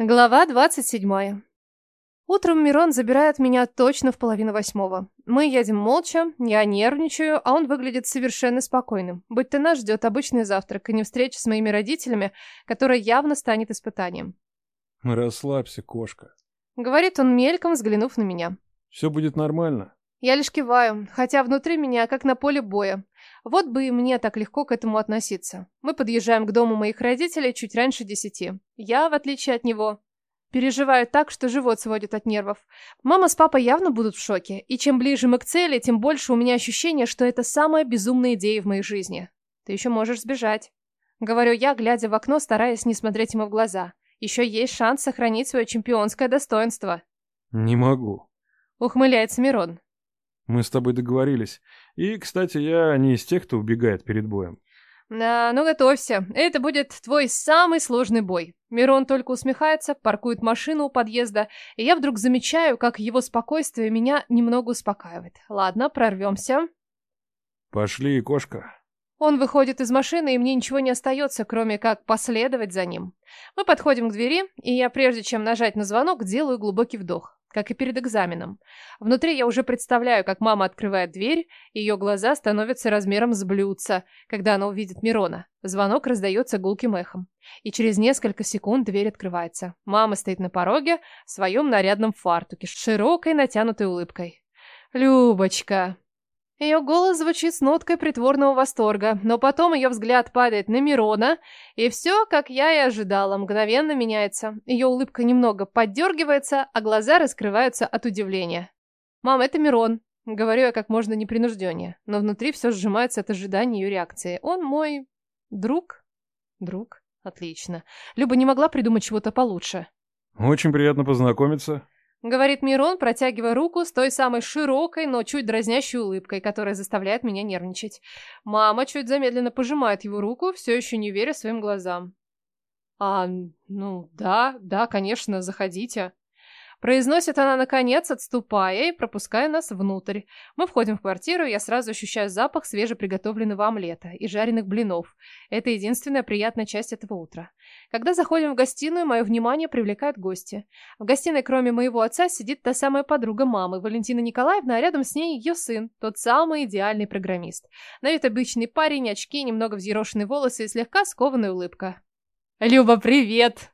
Глава 27. Утром Мирон забирает меня точно в половину восьмого. Мы едем молча, я нервничаю, а он выглядит совершенно спокойным. Будь то нас ждет обычный завтрак, и не встреча с моими родителями, которая явно станет испытанием. Расслабься, кошка. Говорит он мельком, взглянув на меня. Все будет нормально. Я лишь киваю, хотя внутри меня как на поле боя. Вот бы и мне так легко к этому относиться. Мы подъезжаем к дому моих родителей чуть раньше десяти. Я, в отличие от него, переживаю так, что живот сводит от нервов. Мама с папой явно будут в шоке, и чем ближе мы к цели, тем больше у меня ощущение, что это самая безумная идея в моей жизни. Ты еще можешь сбежать. Говорю я, глядя в окно, стараясь не смотреть ему в глаза. Еще есть шанс сохранить свое чемпионское достоинство. Не могу. Ухмыляется Мирон. Мы с тобой договорились. И, кстати, я не из тех, кто убегает перед боем. Да, ну готовься. Это будет твой самый сложный бой. Мирон только усмехается, паркует машину у подъезда, и я вдруг замечаю, как его спокойствие меня немного успокаивает. Ладно, прорвемся. Пошли, кошка. Он выходит из машины, и мне ничего не остается, кроме как последовать за ним. Мы подходим к двери, и я, прежде чем нажать на звонок, делаю глубокий вдох как и перед экзаменом. Внутри я уже представляю, как мама открывает дверь, ее глаза становятся размером с блюдца, когда она увидит Мирона. Звонок раздается гулким эхом. И через несколько секунд дверь открывается. Мама стоит на пороге в своем нарядном фартуке с широкой натянутой улыбкой. «Любочка!» Ее голос звучит с ноткой притворного восторга, но потом ее взгляд падает на Мирона, и все, как я и ожидала, мгновенно меняется. Ее улыбка немного поддергивается, а глаза раскрываются от удивления. «Мам, это Мирон», — говорю я как можно непринужденнее, но внутри все сжимается от ожидания ее реакции. «Он мой... друг?» «Друг? Отлично. Люба не могла придумать чего-то получше». «Очень приятно познакомиться», Говорит Мирон, протягивая руку с той самой широкой, но чуть дразнящей улыбкой, которая заставляет меня нервничать. Мама чуть замедленно пожимает его руку, все еще не веря своим глазам. «А, ну да, да, конечно, заходите». Произносит она наконец, отступая и пропуская нас внутрь. Мы входим в квартиру, и я сразу ощущаю запах свежеприготовленного омлета и жареных блинов. Это единственная приятная часть этого утра. Когда заходим в гостиную, мое внимание привлекают гости. В гостиной, кроме моего отца, сидит та самая подруга мамы, Валентина Николаевна, а рядом с ней ее сын, тот самый идеальный программист. На вид обычный парень, очки, немного взъерошенные волосы и слегка скованная улыбка. «Люба, привет!»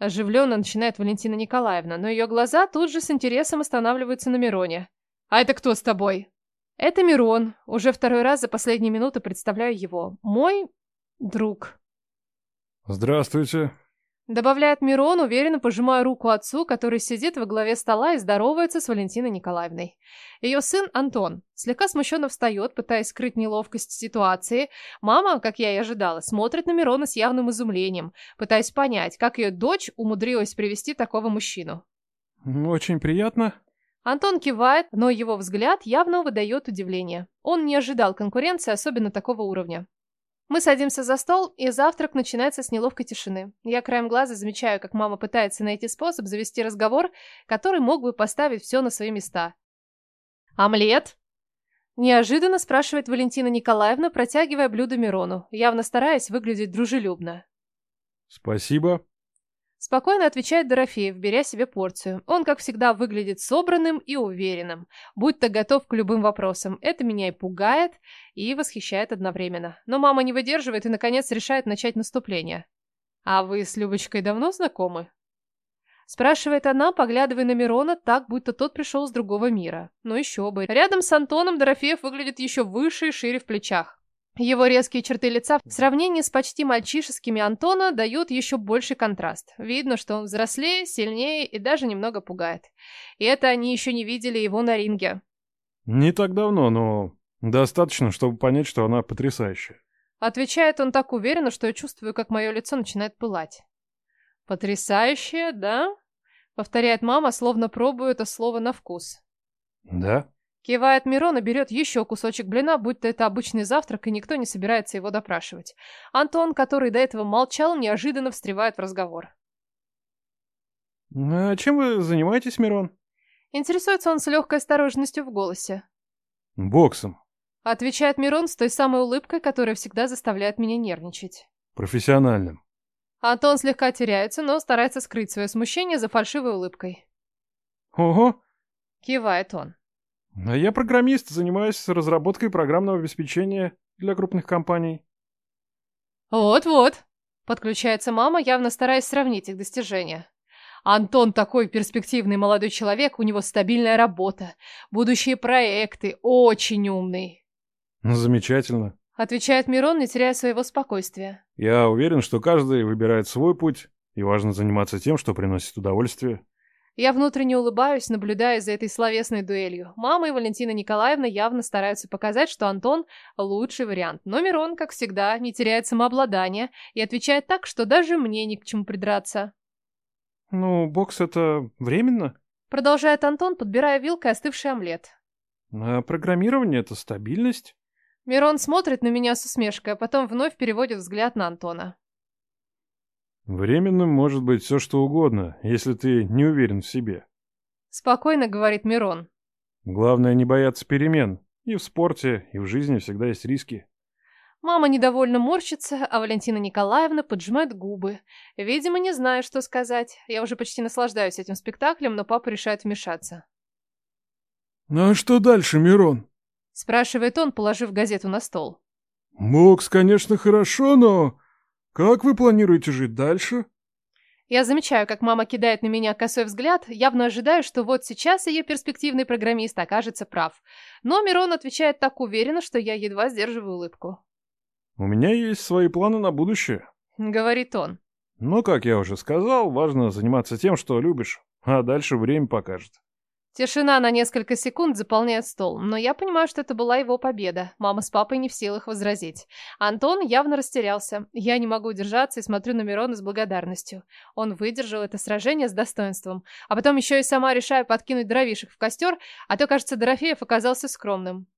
Оживленно начинает Валентина Николаевна, но ее глаза тут же с интересом останавливаются на Мироне. «А это кто с тобой?» «Это Мирон. Уже второй раз за последние минуты представляю его. Мой друг». «Здравствуйте», Добавляет Мирон, уверенно пожимая руку отцу, который сидит во главе стола и здоровается с Валентиной Николаевной. Ее сын Антон слегка смущенно встает, пытаясь скрыть неловкость ситуации. Мама, как я и ожидала, смотрит на Мирона с явным изумлением, пытаясь понять, как ее дочь умудрилась привести такого мужчину. «Очень приятно», Антон кивает, но его взгляд явно выдает удивление. Он не ожидал конкуренции, особенно такого уровня. Мы садимся за стол, и завтрак начинается с неловкой тишины. Я краем глаза замечаю, как мама пытается найти способ завести разговор, который мог бы поставить все на свои места. «Омлет?» Неожиданно спрашивает Валентина Николаевна, протягивая блюдо Мирону, явно стараясь выглядеть дружелюбно. «Спасибо», Спокойно отвечает Дорофеев, беря себе порцию. Он, как всегда, выглядит собранным и уверенным, будь-то готов к любым вопросам. Это меня и пугает, и восхищает одновременно. Но мама не выдерживает и, наконец, решает начать наступление. «А вы с Любочкой давно знакомы?» Спрашивает она, поглядывая на Мирона так, будто тот пришел с другого мира. Ну еще бы. Рядом с Антоном Дорофеев выглядит еще выше и шире в плечах. Его резкие черты лица в сравнении с почти мальчишескими Антона дают еще больший контраст. Видно, что он взрослее, сильнее и даже немного пугает. И это они еще не видели его на ринге. «Не так давно, но достаточно, чтобы понять, что она потрясающая». Отвечает он так уверенно, что я чувствую, как мое лицо начинает пылать. «Потрясающая, да?» Повторяет мама, словно пробуя это слово на вкус. «Да?» Кивает Мирон и берет еще кусочек блина, будто это обычный завтрак, и никто не собирается его допрашивать. Антон, который до этого молчал, неожиданно встревает в разговор. «А чем вы занимаетесь, Мирон?» Интересуется он с легкой осторожностью в голосе. «Боксом». Отвечает Мирон с той самой улыбкой, которая всегда заставляет меня нервничать. «Профессиональным». Антон слегка теряется, но старается скрыть свое смущение за фальшивой улыбкой. Ого, Кивает он. А я программист, занимаюсь разработкой программного обеспечения для крупных компаний. Вот-вот. Подключается мама, явно стараясь сравнить их достижения. Антон такой перспективный молодой человек, у него стабильная работа, будущие проекты, очень умный. Ну, Замечательно. Отвечает Мирон, не теряя своего спокойствия. Я уверен, что каждый выбирает свой путь, и важно заниматься тем, что приносит удовольствие. Я внутренне улыбаюсь, наблюдая за этой словесной дуэлью. Мама и Валентина Николаевна явно стараются показать, что Антон – лучший вариант. Но Мирон, как всегда, не теряет самообладания и отвечает так, что даже мне ни к чему придраться. Ну, бокс это временно, Продолжает Антон, подбирая вилкой остывший омлет. а программирование это стабильность. Мирон смотрит на меня с усмешкой, а потом вновь переводит взгляд на Антона. Временным может быть все что угодно, если ты не уверен в себе. Спокойно говорит Мирон. Главное не бояться перемен. И в спорте, и в жизни всегда есть риски. Мама недовольно морщится, а Валентина Николаевна поджимает губы. Видимо, не знаю, что сказать. Я уже почти наслаждаюсь этим спектаклем, но папа решает вмешаться. Ну а что дальше, Мирон? Спрашивает он, положив газету на стол. Бокс, конечно, хорошо, но как вы планируете жить дальше? Я замечаю, как мама кидает на меня косой взгляд, явно ожидаю, что вот сейчас ее перспективный программист окажется прав. Но Мирон отвечает так уверенно, что я едва сдерживаю улыбку. У меня есть свои планы на будущее. Говорит он. Но, как я уже сказал, важно заниматься тем, что любишь, а дальше время покажет. Тишина на несколько секунд заполняет стол, но я понимаю, что это была его победа. Мама с папой не в силах возразить. Антон явно растерялся. Я не могу удержаться и смотрю на Мирона с благодарностью. Он выдержал это сражение с достоинством. А потом еще и сама решаю подкинуть дровишек в костер, а то, кажется, Дорофеев оказался скромным.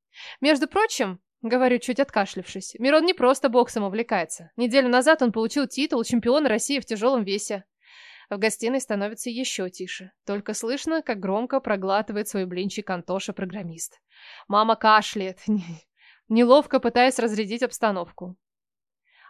Между прочим, говорю, чуть откашлившись, Мирон не просто боксом увлекается. Неделю назад он получил титул чемпиона России в тяжелом весе. В гостиной становится еще тише. Только слышно, как громко проглатывает свой блинчик Антоша-программист. Мама кашляет, неловко пытаясь разрядить обстановку.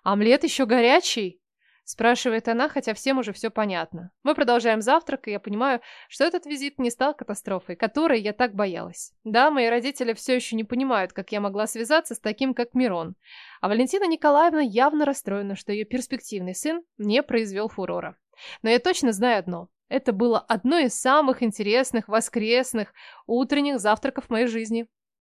«Омлет еще горячий?» Спрашивает она, хотя всем уже все понятно. Мы продолжаем завтрак, и я понимаю, что этот визит не стал катастрофой, которой я так боялась. Да, мои родители все еще не понимают, как я могла связаться с таким, как Мирон. А Валентина Николаевна явно расстроена, что ее перспективный сын не произвел фурора. Но я точно знаю одно. Это было одно из самых интересных воскресных утренних завтраков в моей жизни.